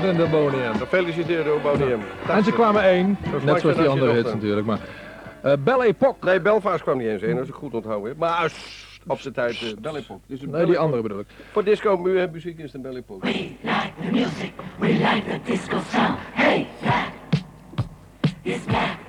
Arend de Bonium. Gefeliciteerd, En ze kwamen één, net zoals die andere hits natuurlijk. Maar, uh, Belle Epoque. Nee, Belvaars kwam niet eens één, als ik goed onthouden heb. Maar eh, op zijn tijd uh, Belle nee, die andere bedoel ik. Voor disco muziek is het een Belle Epoque. We like the music, we like the disco sound. Hey, man.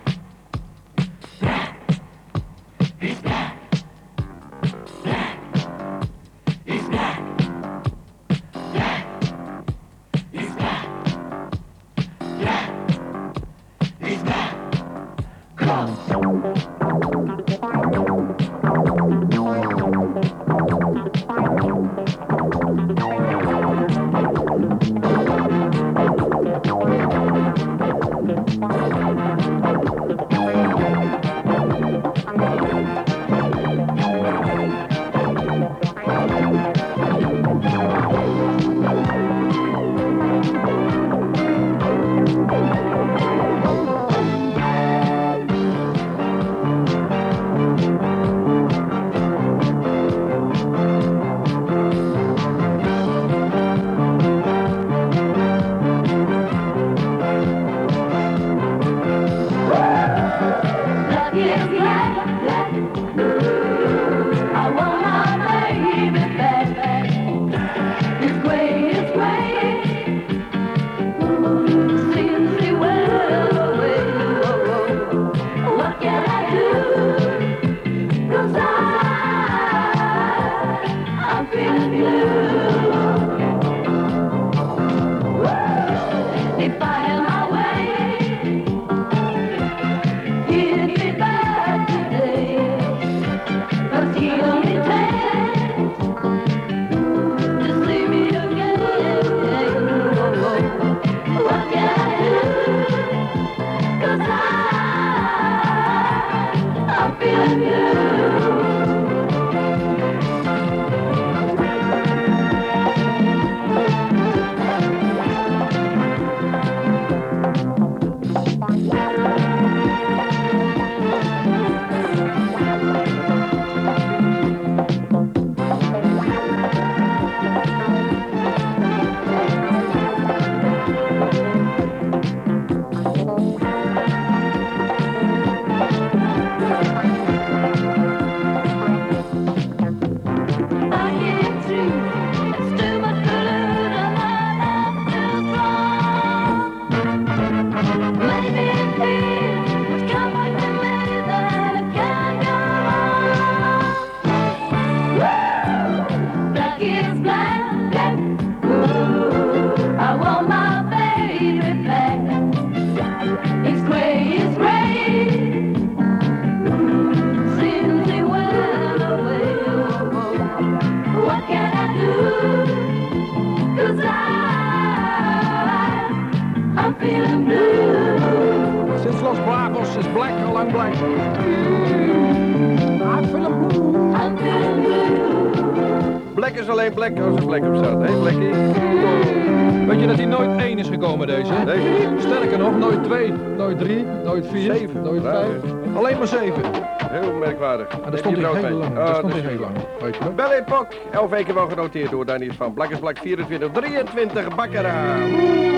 Blok. Elf weken wel genoteerd door Daniels van Blakkers Blak 24, 23 bakker aan. Here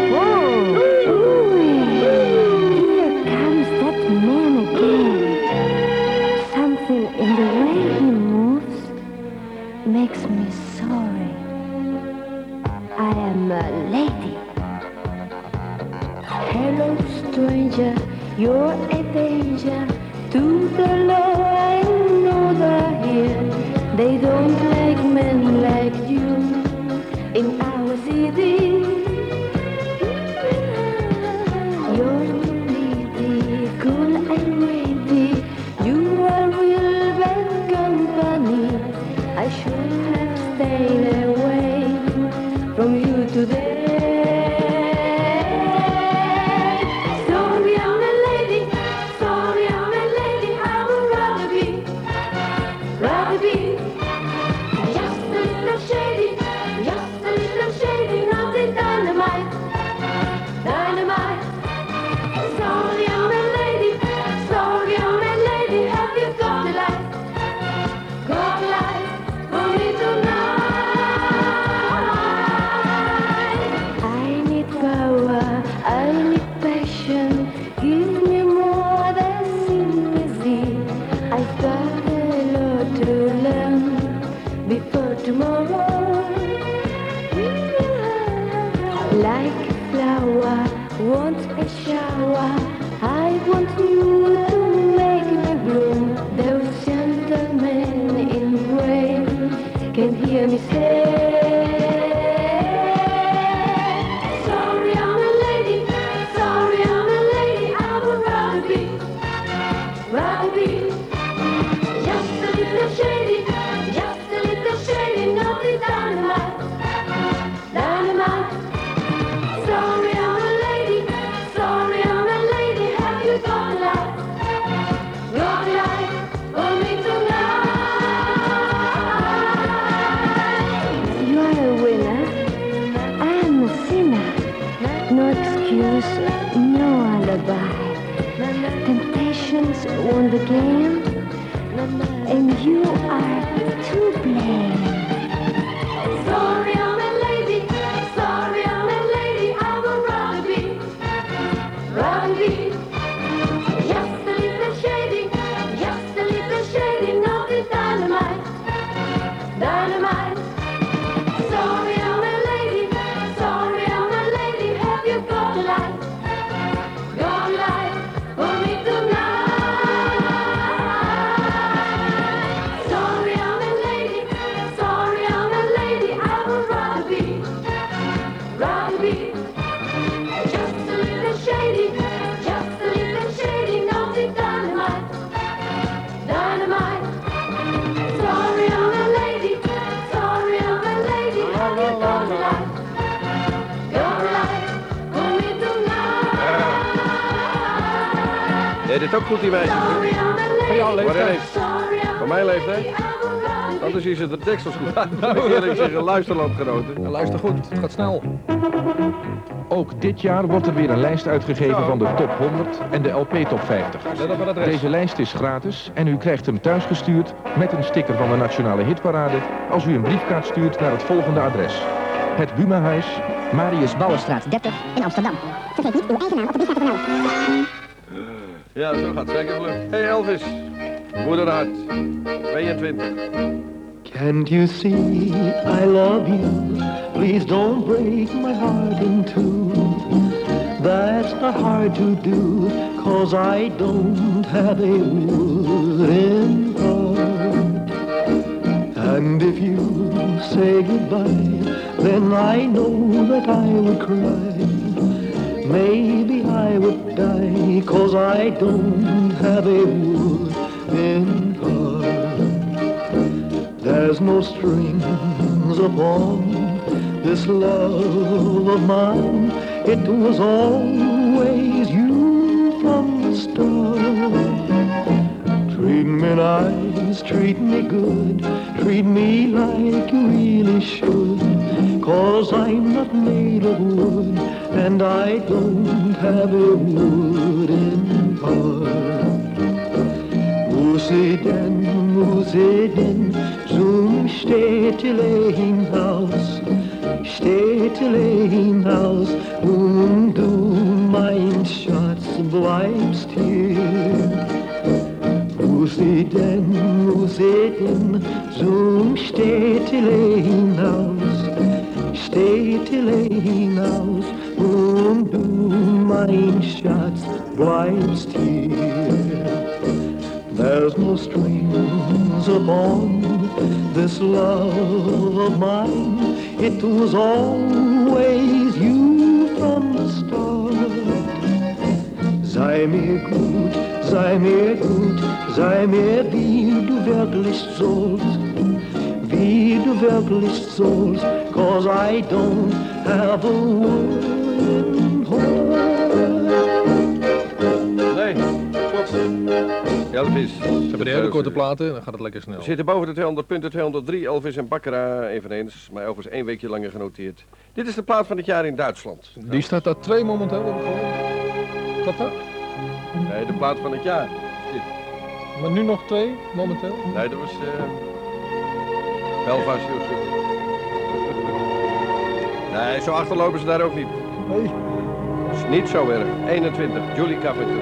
comes that man again. Something in the way he moves makes me sorry. I am a lady. Hello, stranger. You're a danger to the law and the here. They don't refuse no alibi. Temptations won the game, and you are. Het ook goed, die Van jouw leeftijd. Van mijn leeftijd? Anders is het de deksels goed. Nou, eerlijk zeggen, luisterlandgenoten. Ja, luister goed, het gaat snel. Ook dit jaar wordt er weer een lijst uitgegeven van de top 100 en de LP top 50. Let op het adres. Deze lijst is gratis en u krijgt hem thuisgestuurd met een sticker van de Nationale Hitparade als u een briefkaart stuurt naar het volgende adres. Het Buma-huis, Marius Bouwenstraat 30 in Amsterdam. Vergeet niet uw eigen naam op de briefkaart te vermelden. Ja, zo gaat het. Hey Elvis, moederhart, 22. Can't you see I love you? Please don't break my heart in two. That's not hard to do, cause I don't have a wooden heart. And if you say goodbye, then I know that I would cry. Maybe I would die, cause I don't have a wooden heart. There's no strings upon this love of mine. It was always you from the start. Treat me nice, treat me good, treat me like you really should. Cause I'm not made of wood, and I don't have a wooden heart. Muss ich denn, muss ich denn zum Städtelein-Haus, Städtelein-Haus und du, mein Schatz, bleibst hier. Muss ich denn, muss ich denn zum Städtelein-Haus, Städtelein-Haus und du, mein Schatz, bleibst hier. There's no strings upon this love of mine. It was always you from the start. Sei mir gut, sei mir gut, sei mir wie du wirklich sollst. Wie du wirklich sollst, cause I don't have a wooden Elvis. Ze hebben de hele korte platen, dan gaat het lekker snel. We zitten boven de 200 punten, 203. Elvis en Bakkera eveneens. Maar Elvis één weekje langer genoteerd. Dit is de plaat van het jaar in Duitsland. Die staat daar twee momenteel. Klopt dat? Nee, de plaat van het jaar. Maar nu nog twee, momenteel? Nee, dat was... eh Belfast. Nee, zo achterlopen ze daar ook niet. Nee. Is niet zo erg. 21, Julie Carpenter.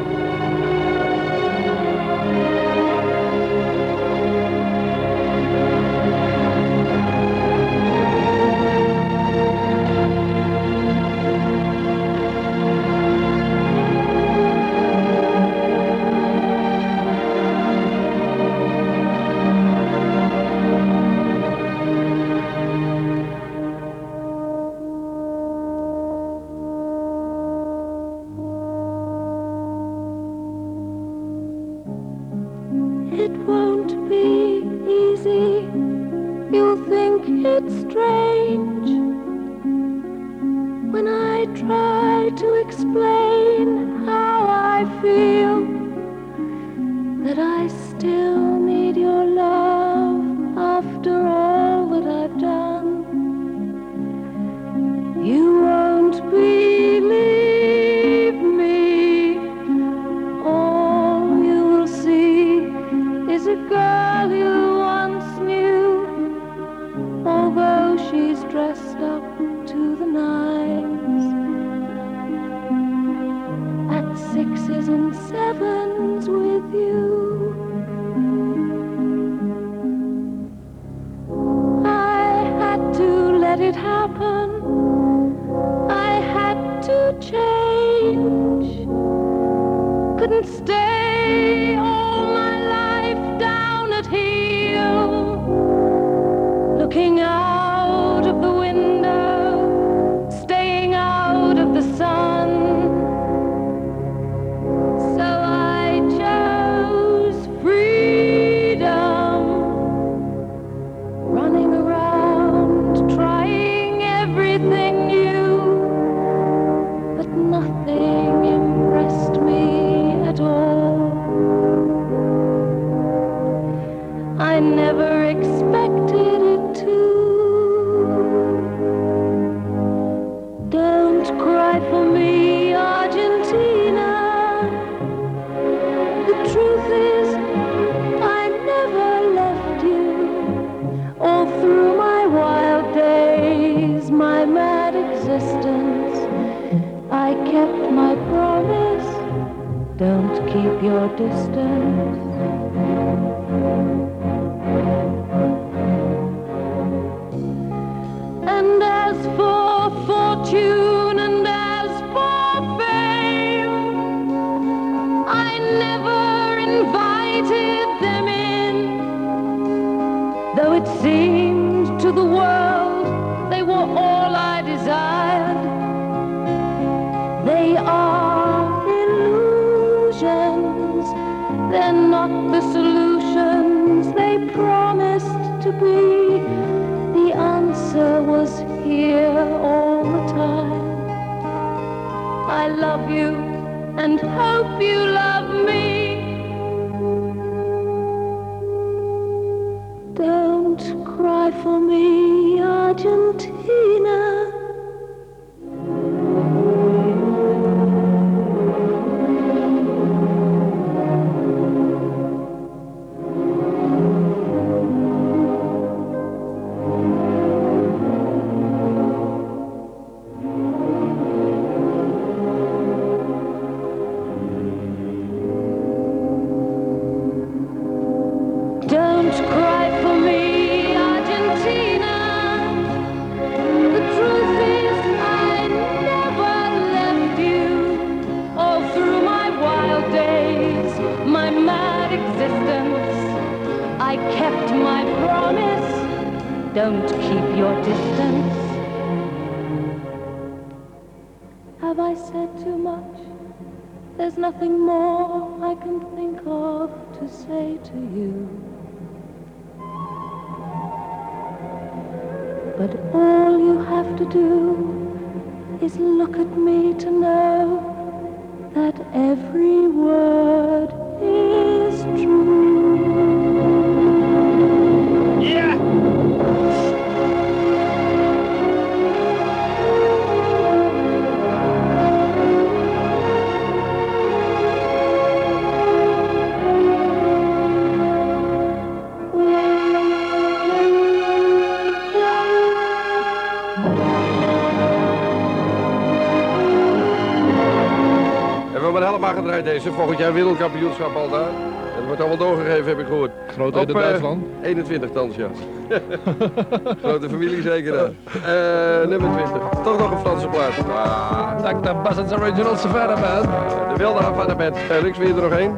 volgend jaar wereldkampioenschap al daar. Dat wordt allemaal doorgegeven, heb ik gehoord. Grote in Duitsland? Eh, 21 thans, ja. Grote familie zeker eh, nummer 20. Toch nog een Franse plaat. Ah, dank de Bassett's Original Savannah eh, Band. De wilde De Band. Felix, wil je er nog één?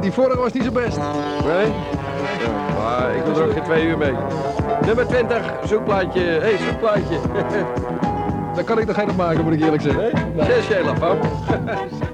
Die vorige was niet zo best. Nee? Ja, maar ik doe er ook geen twee uur mee. Nummer 20, zoekplaatje. Hé, hey, zoekplaatje. Dan kan ik nog geen op maken, moet ik eerlijk zeggen. Nee? Nee. Zes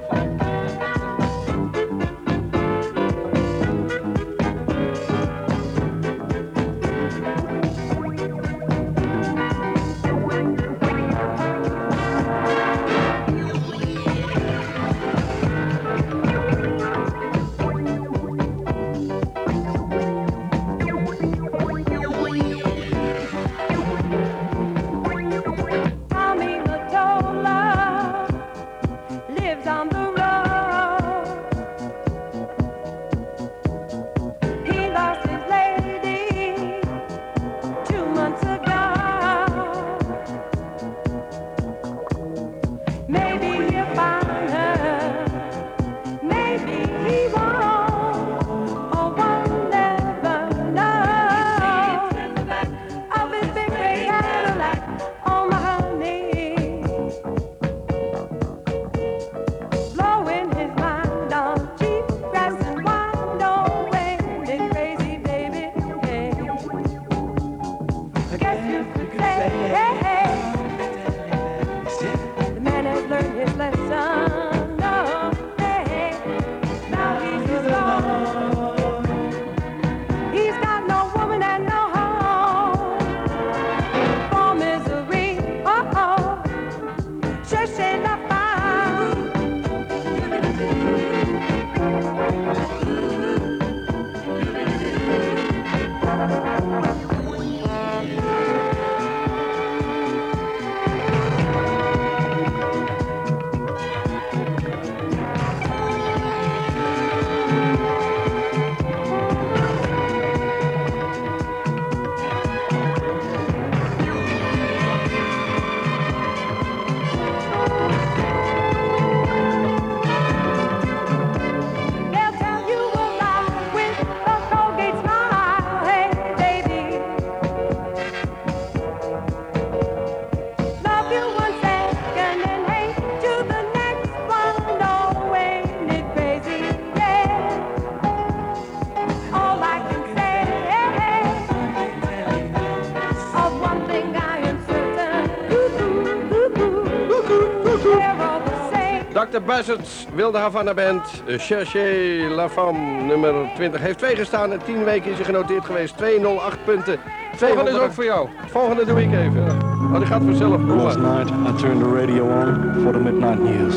Buzzards, Wilde Havana Band, Cherchez La Femme, nummer 20. Heeft twee gestaan en 10 weken is hij genoteerd geweest. 208 punten. Volgende is ook voor jou. Volgende doe ik even. Oh, die gaat vanzelf. Last night, I turned the radio on for the midnight news.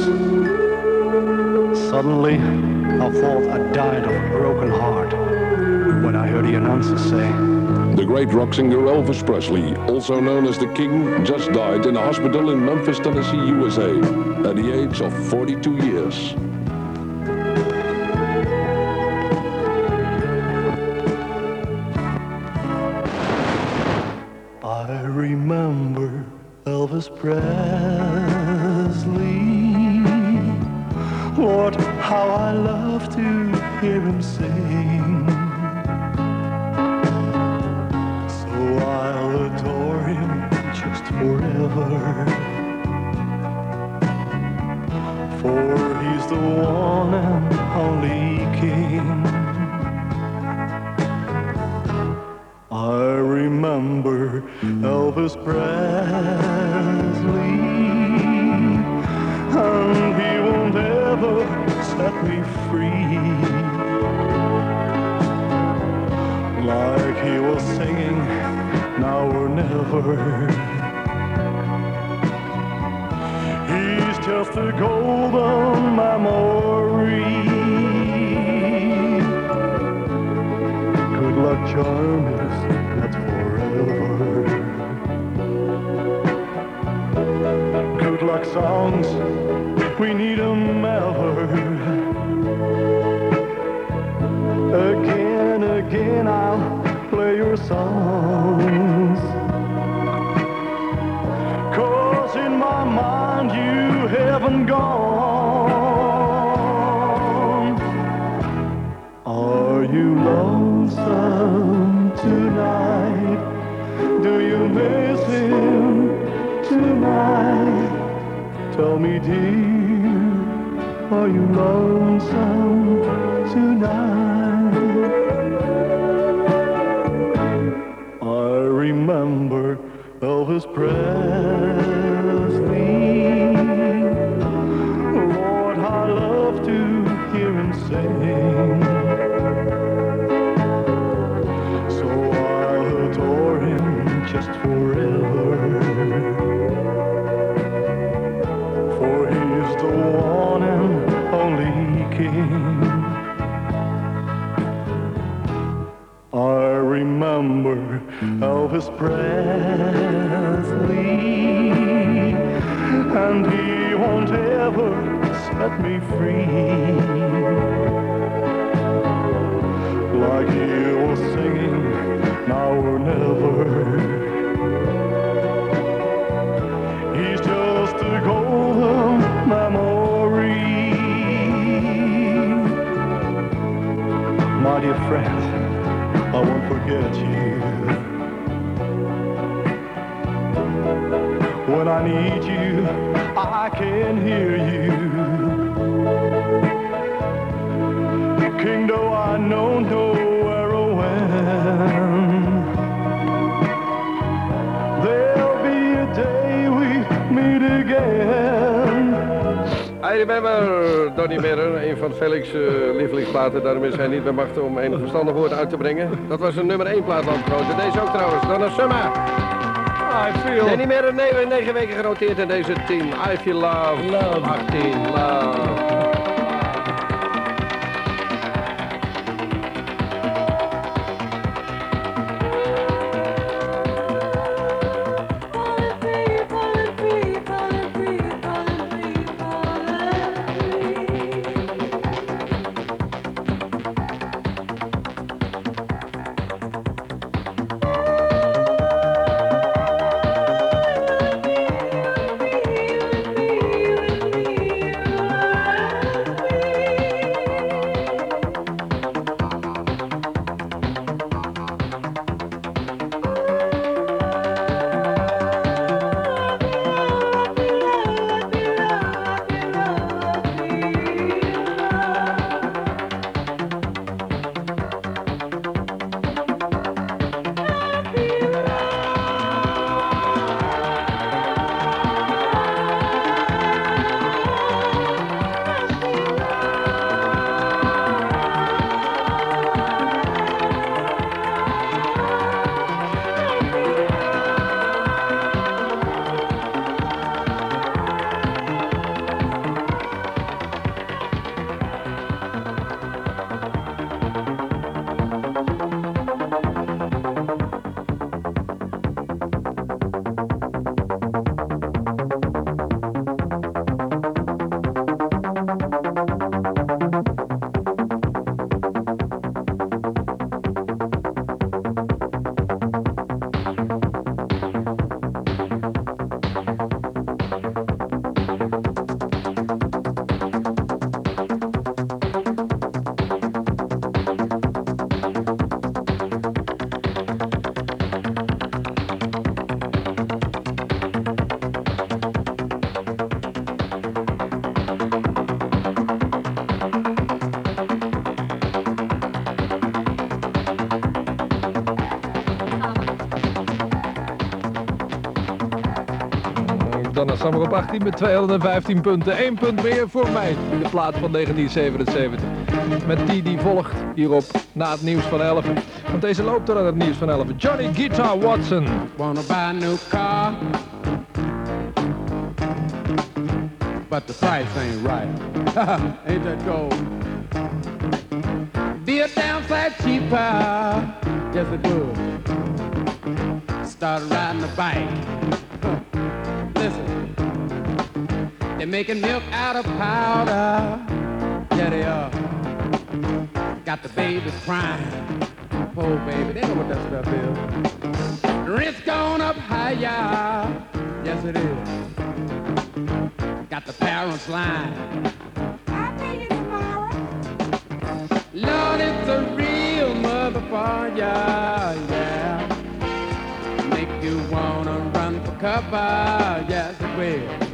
Suddenly, I thought I died of a broken heart when I heard the announcer say, The great rock singer Elvis Presley, also known as the King, just died in a hospital in Memphis, Tennessee, USA, at the age of 42 years. I remember Elvis Presley. Elvis Presley, and he won't ever set me free. Like he was singing, now or never. He's just a golden memory. Good luck charm Luck songs, we need need 'em ever. Again, again, I'll play your songs. Cause in my mind you haven't gone. Are you lonesome tonight? Do you miss him tonight? Tell me, dear, are you lonesome tonight? Elvis Presley, and he won't ever set me free. Like he was singing, now or never. He's just a golden memory. My dear friend, I won't forget you. When I need you, I can hear you. King, though I know nowhere or when. There'll be a day we meet again. I remember Donny Merrer, een van Felix' eh, lievelingsplaten. Daarom is hij niet bij machten om een verstandig woord uit te brengen. Dat was een nummer 1 plaat landgenoten. Deze ook trouwens. Donna Summer. I feel... Danny Merrer, 9, 9 weken genoteerd in deze 10. I feel love. Love. 18, love. Sammer op 18 met 215 punten. 1 punt meer voor mij. De plaat van 1977. Met die die volgt hierop na het nieuws van 11. Want deze loopt er aan het nieuws van 11. Johnny Guitar Watson. Wanna buy a new car, but the price ain't right. ain't that gold? Be a cheaper, making milk out of powder. Yeah, they are. Got the babies crying. Poor baby, they know what that stuff is. Rent's gone up higher. Yes, it is. Got the parents lying. I'm taking tomorrow. Lord, it's a real motherfucker, yeah. Make you wanna run for cover, yes it will.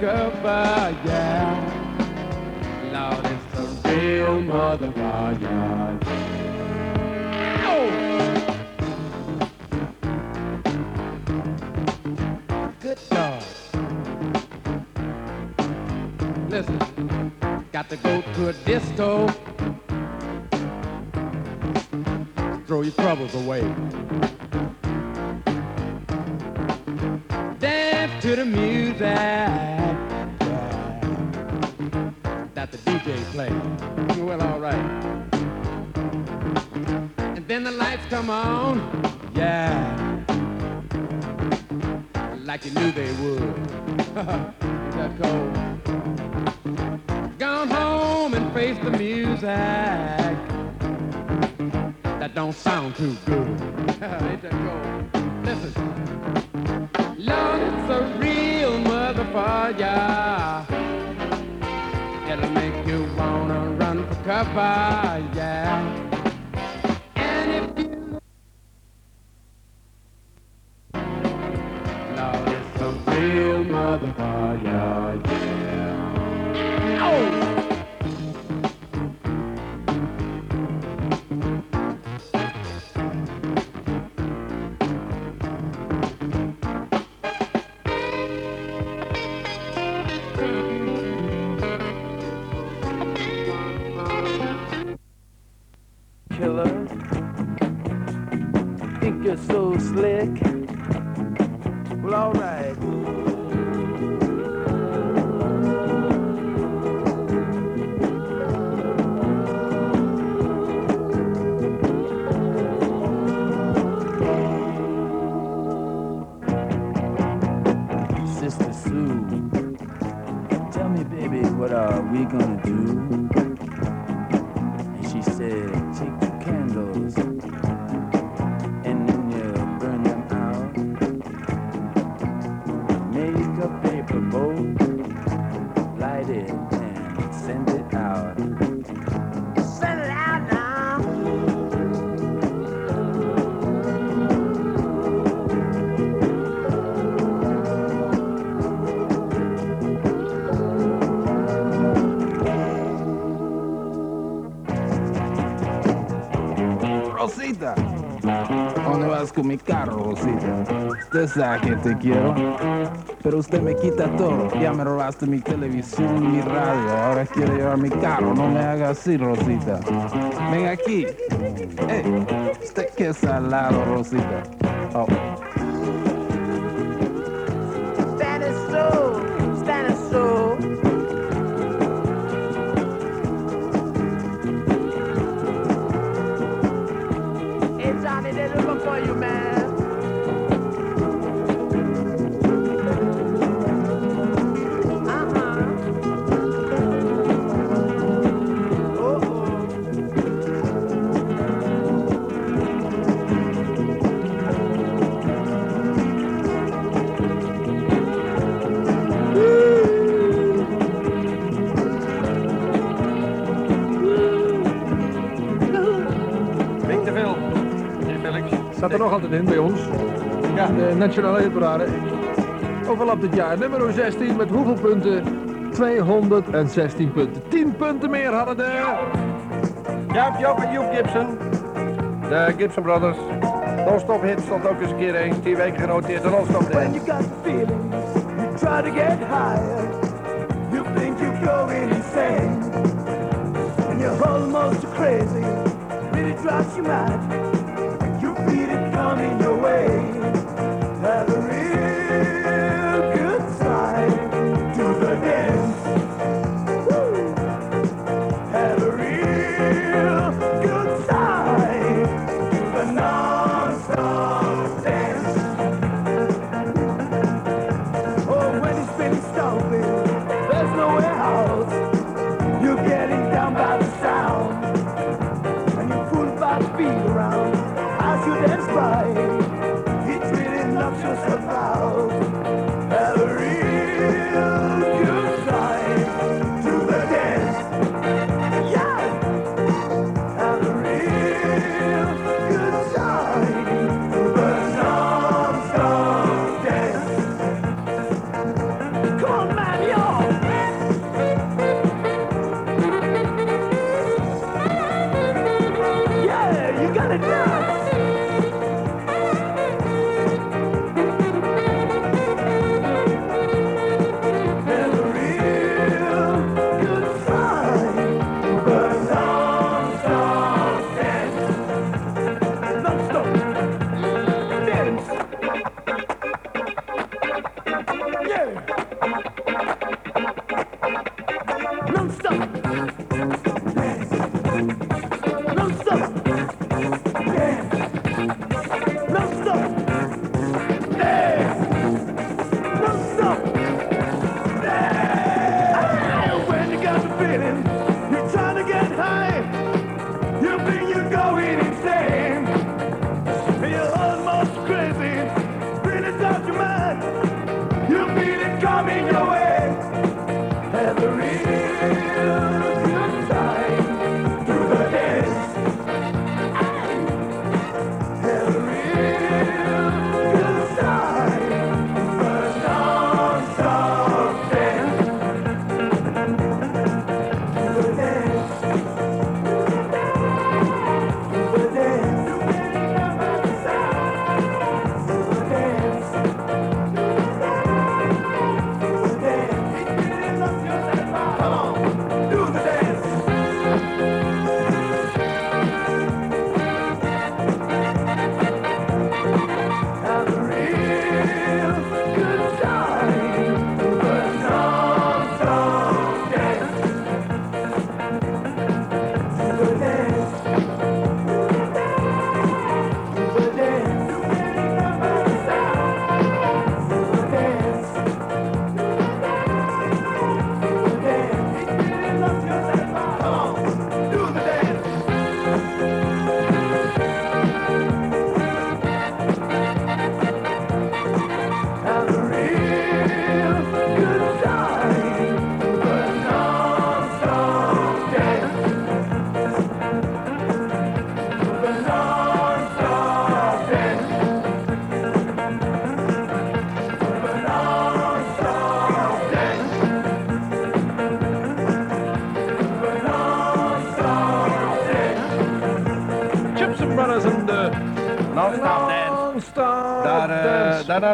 Discover, yeah. Lord, it's a real motherfucker. Oh! Good God. Listen, got to go to a disco. Throw your troubles away. To the music that the DJ plays. Well, all right. And then the lights come on. Yeah like you knew they would. That cold? Gone home and face the music. That don't sound too good. Ain't that cold? Listen. Lord, it's a real motherfucker. It'll make you wanna run for cover, yeah. And if you Lord, it's a real motherfucker, ¿dónde vas con mi carro, Rosita? Usted sabe que te quiero, pero usted me quita todo. Ya me robaste mi televisión, mi radio, ahora quiere llevar mi carro. No me haga así, Rosita. Ven aquí. Hey, usted que salado, Rosita. in bij ons. Ja, de Nationale Hitparade. overlap dit jaar nummer 16 met hoeveel punten? 216 punten. 10 punten meer hadden de... Jaap, Joop en Gibson. De Gibson Brothers. Non-stop hit stond ook eens een keer eens. Die weken genoteerd. De non-stop hit. You got the feeling, you try to get higher. You think going insane. And you're almost crazy. You mad. coming your way.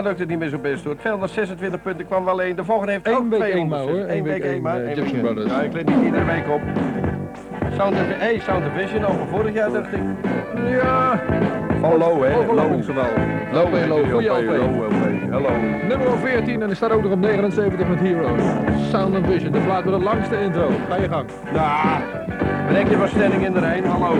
lukt het niet meer zo best hoor. 226 punten kwam wel één. De volgende heeft Eén ook week één maar, week één maar. Ja, ik let niet iedere week op. Sound of, hey, Sound of Vision over vorig jaar dacht ik. Ja. Oh, low hè. En low. Low Hello. Nummer 14 en die staat ook nog op 79 met Heroes. Sound of Vision. dat laten we de langste intro. Ga je gang. Nou, nah, breng je van stelling in de Rijn. Hallo.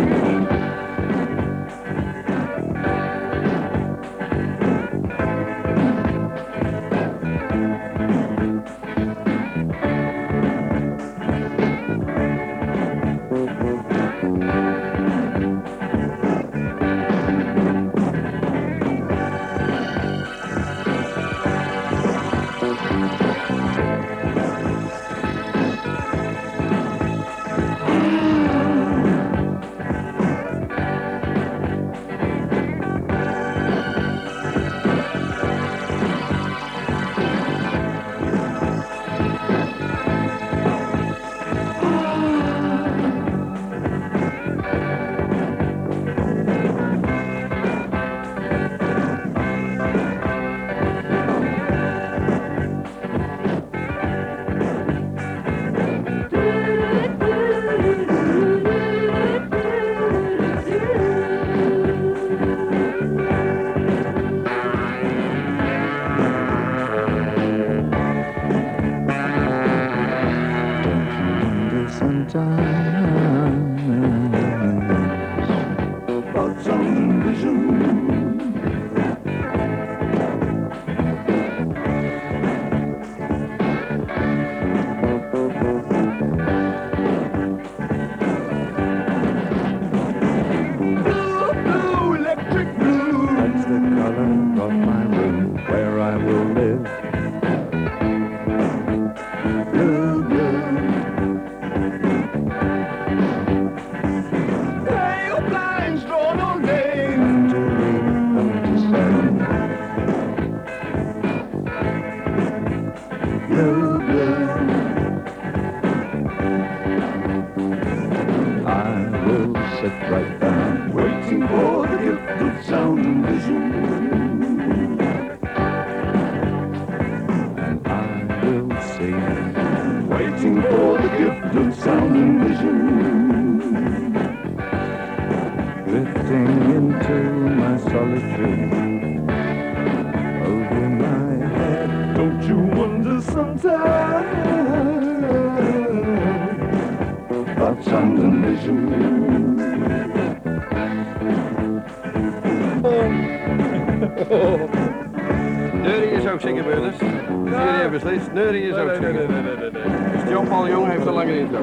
Neurie is ook. Nee, nee, nee, nee, nee. Dus John Paul Jong heeft een lange intro.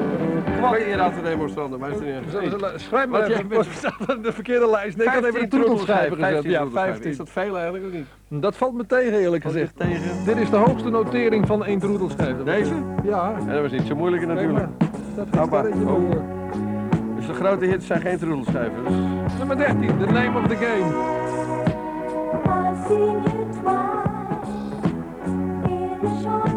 Wat hier aan de demonstranten, maar is Schrijf maar even, wat staat in de verkeerde lijst? Nee, ik had even de 15 troetelschijver gezet. 15 Ja, troetelschijven. 15. Is dat veel eigenlijk of niet? Dat valt me tegen eerlijk gezegd. Dit is de hoogste notering van één troetelschijver. Deze? Ja. En dat was niet zo moeilijk natuurlijk. maar. Dat sterretje Oh. Dus de grote hits zijn geen troetelschijvers. Nummer 13, The Name of the Game. I've seen you twice in a short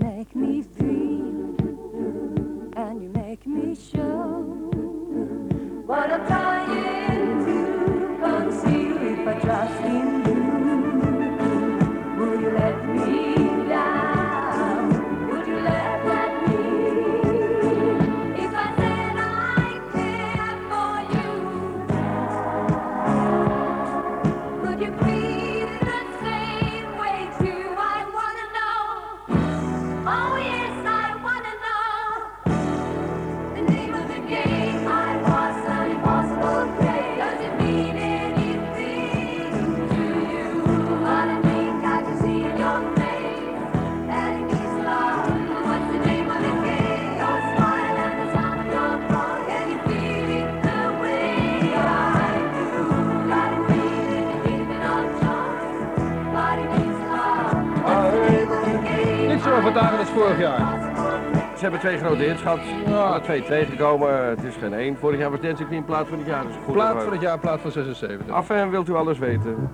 Make. Hebben twee grote hits gehad. Alle twee tegengekomen. Het is geen één. Vorig jaar was Dancing Queen plaat van het jaar. Dus goed Plaat dat we- van het jaar, plaat van 76. Af en wilt u alles weten?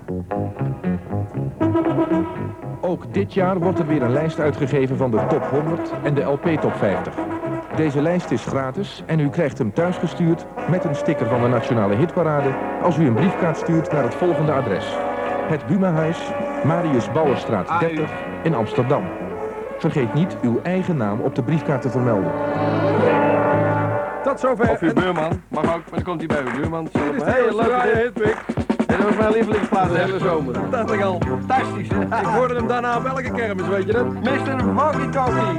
Ook dit jaar wordt er weer een lijst uitgegeven van de top 100 en de LP top 50. Deze lijst is gratis en u krijgt hem thuisgestuurd met een sticker van de Nationale Hitparade als u een briefkaart stuurt naar het volgende adres. Het Buma-huis, Marius Bouwerstraat 30 in Amsterdam. Vergeet niet uw eigen naam op de briefkaart te vermelden. Tot zover. Of uw buurman. Mag ook, maar dan komt hij bij uw buurman. Zal Dit hem is een hele de leuke. Hitpick. En dat was mijn lievelingsplaat de hele zomer. Dat dacht ik al. Fantastisch, hè? Ik hoorde hem daarna op elke kermis, weet je dat? Mr. Walkie Talkie.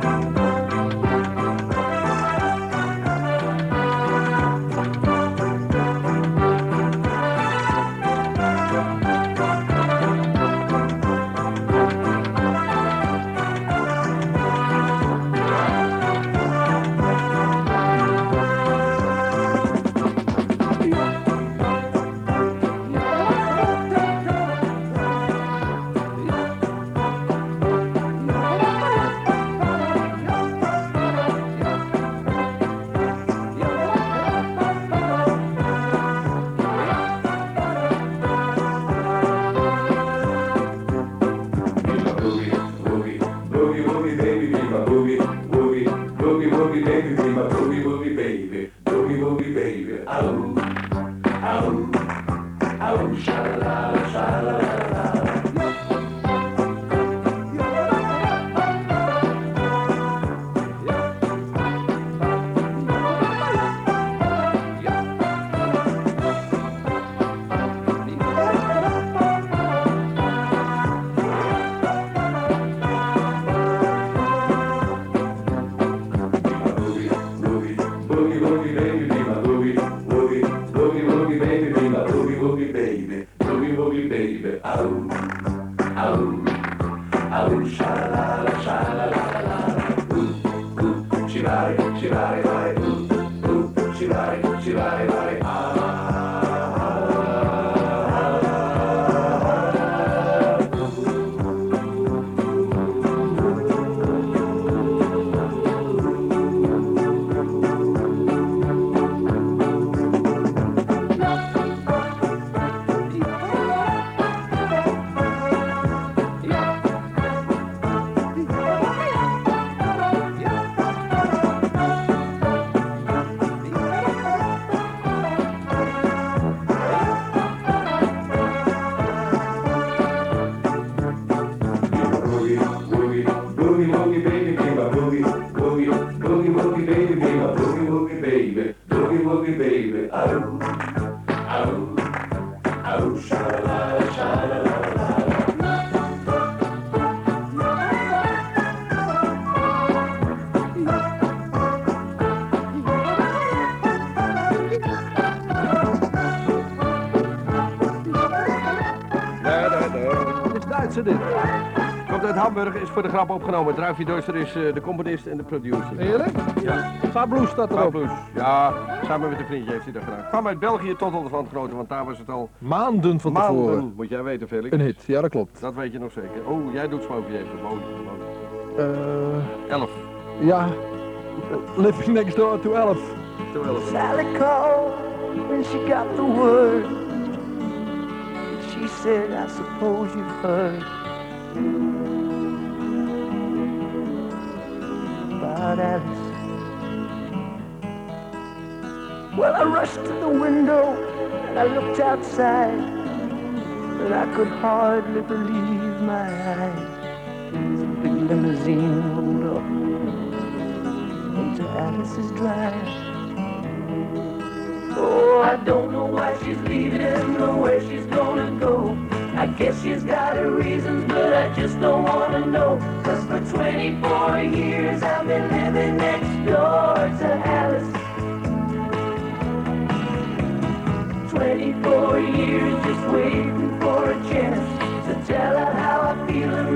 Is voor de grap opgenomen. Druifje Deutscher is eh, de componist en de producer. Eerlijk? Ja. Fabloes staat erop. Fabulous. Ja, samen met een vriendje heeft hij dat gedaan. Kwam uit België tot ondervan genoten, want daar was het al Maanden van maanden. tevoren. Moet jij weten, Felix. Een hit, ja dat klopt. Dat weet je nog zeker. Oh, jij doet Smokey even. Mooi. Eh, Elf. ja. Living next door to 11. To elf. Sally called when she got the word. She said, I suppose you've heard Alice. Well, I rushed to the window and I looked outside, but I could hardly believe my eyes. The big limousine rolled up into Alice's drive. Oh, I don't know why she's leaving or where she's gonna go. I guess she's got her reasons, but I just don't wanna know. Cause for 24 years I've been living next door to Alice. 24 years just waiting for a chance to tell her how I feel and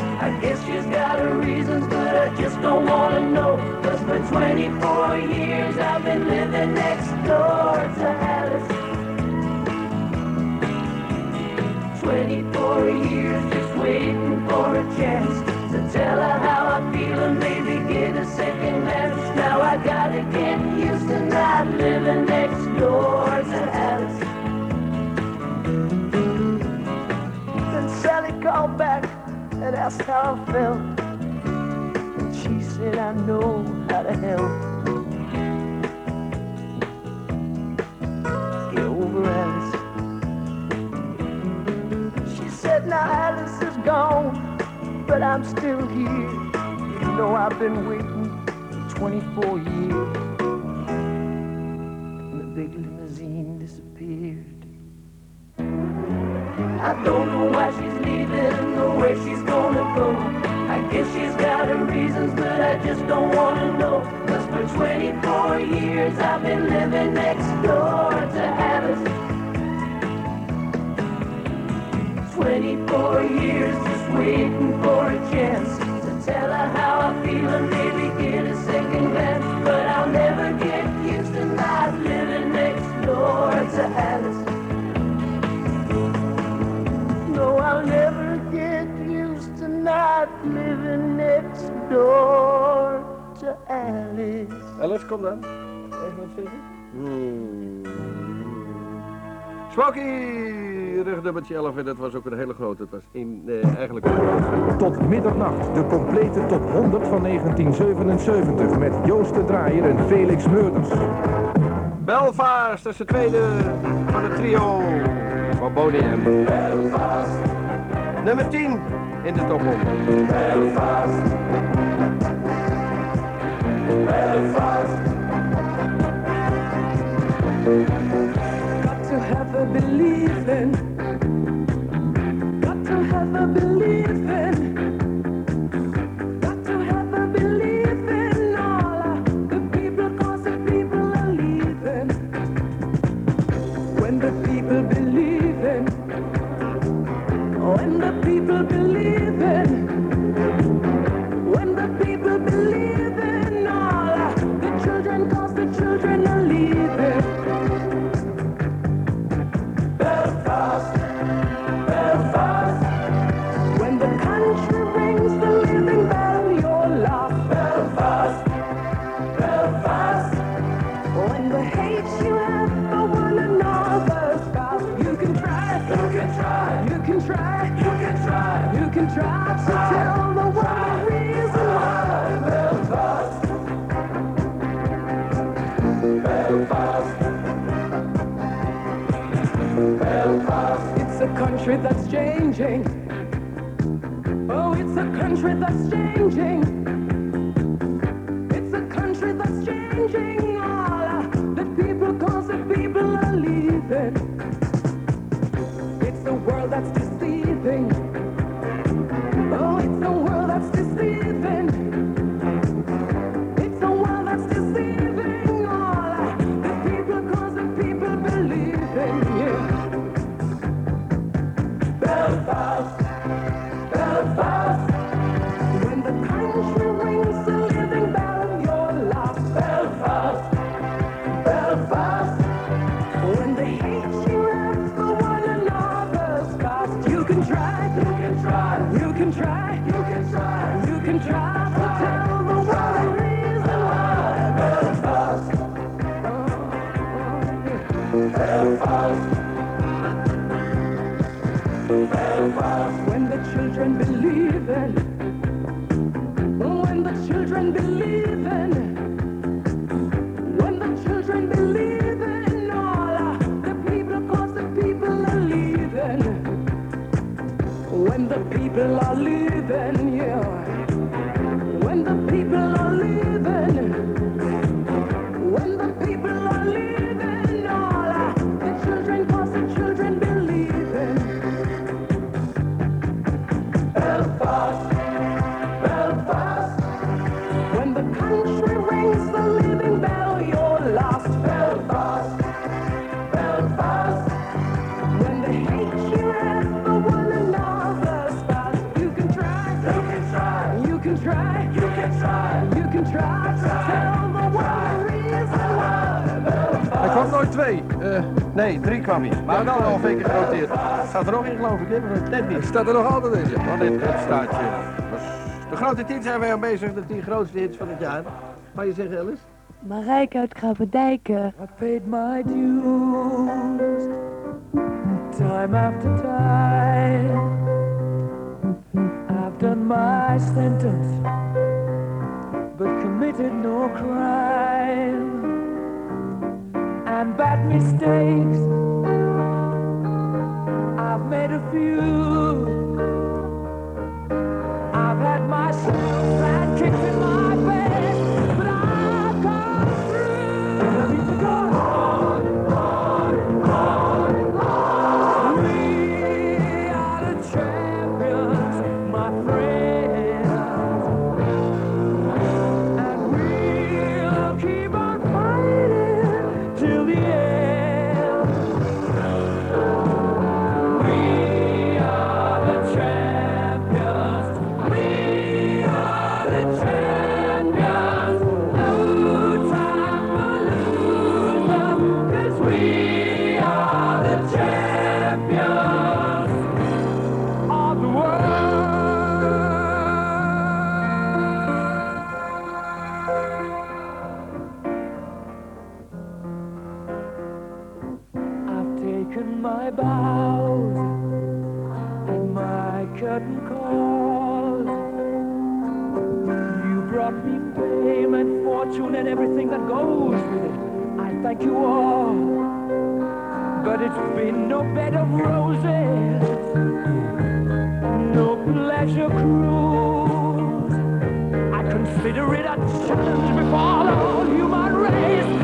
I guess she's got her reasons, but I just don't wanna know. Cause for 24 years I've been living next door to Alice. 24 years just waiting for a chance to tell her how I feel and maybe get a second glance. Now I gotta get used to not living next door to Alice. Asked how I felt. And she said, I know how to help. Get over Alice. She said, now Alice is gone, but I'm still here. You know I've been waiting 24 years. And the big limousine disappeared. I don't know why she's leaving or where she's gonna go. I guess she's got her reasons, but I just don't wanna know. Cause for 24 years I've been living next door to Alice. 24 years just waiting for a chance to tell her how I feel and maybe get a second glance. But I'll never get used to not living next door to Alice. Next door to Alice. Alice, kom dan. Even wat zeggen. Hmm. Smokey, rugnummertje 11 en dat was ook een hele grote. Het was in, eh, eigenlijk. Tot middernacht, de complete top 100 van 1977 met Joost de Draaier en Felix Meurders. Belfast, dat is de tweede van het trio van Boney M. Belfast. Nummer 10 in de top 100. Belfast. Belfast. Got to have a believing. Got to have a believing. Try, you can try, you can try, can try to tell the world the reason why. Belfast, Belfast. Belfast. It's a country that's changing. Oh, it's a country that's changing. Children believe in, when the children believe in, when the children believe in all the people, cause the people are leaving. When the people are leaving, Nee, drie kwam hij. Maar wel al een keer genoteerd. Staat er nog in geloof ik? Maar net niet. staat er nog altijd in. ja. Want dit het staat je. Dus de grote tien zijn wij aan bezig, de tien grootste hits van het jaar. Ga je zeggen, Alice? Marijke uit Grapendijken. I paid my dues. Time after time. I've done my sentence. But committed no crime. And bad mistakes. I've made a few. I've had my share and kicks in my bed. Curtain calls. You brought me fame and fortune and everything that goes with it. I thank you all, but it's been no bed of roses, no pleasure cruise. I consider it a challenge before the whole human race,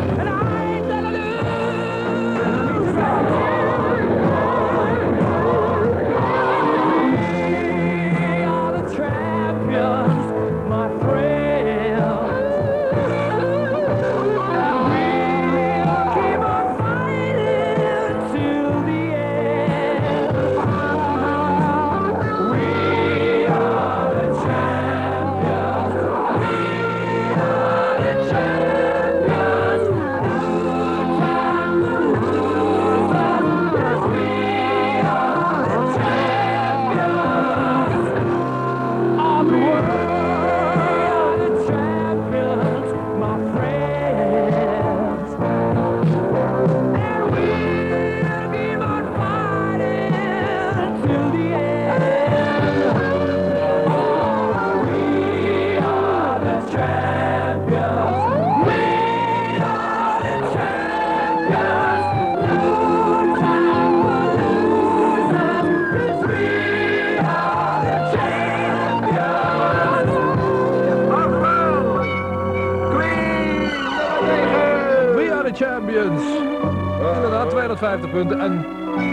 250 punten en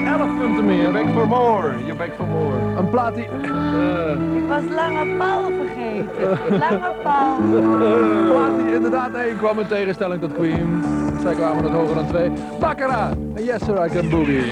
11 punten meer. Back for more. You back for more. Een plaat die... Ik was Lange Paul vergeten. Lange Paul. Een plaat die inderdaad één kwam in tegenstelling tot Queen. Zij kwamen het hoger dan twee. Baccarat Yes Sir I Can Boogie.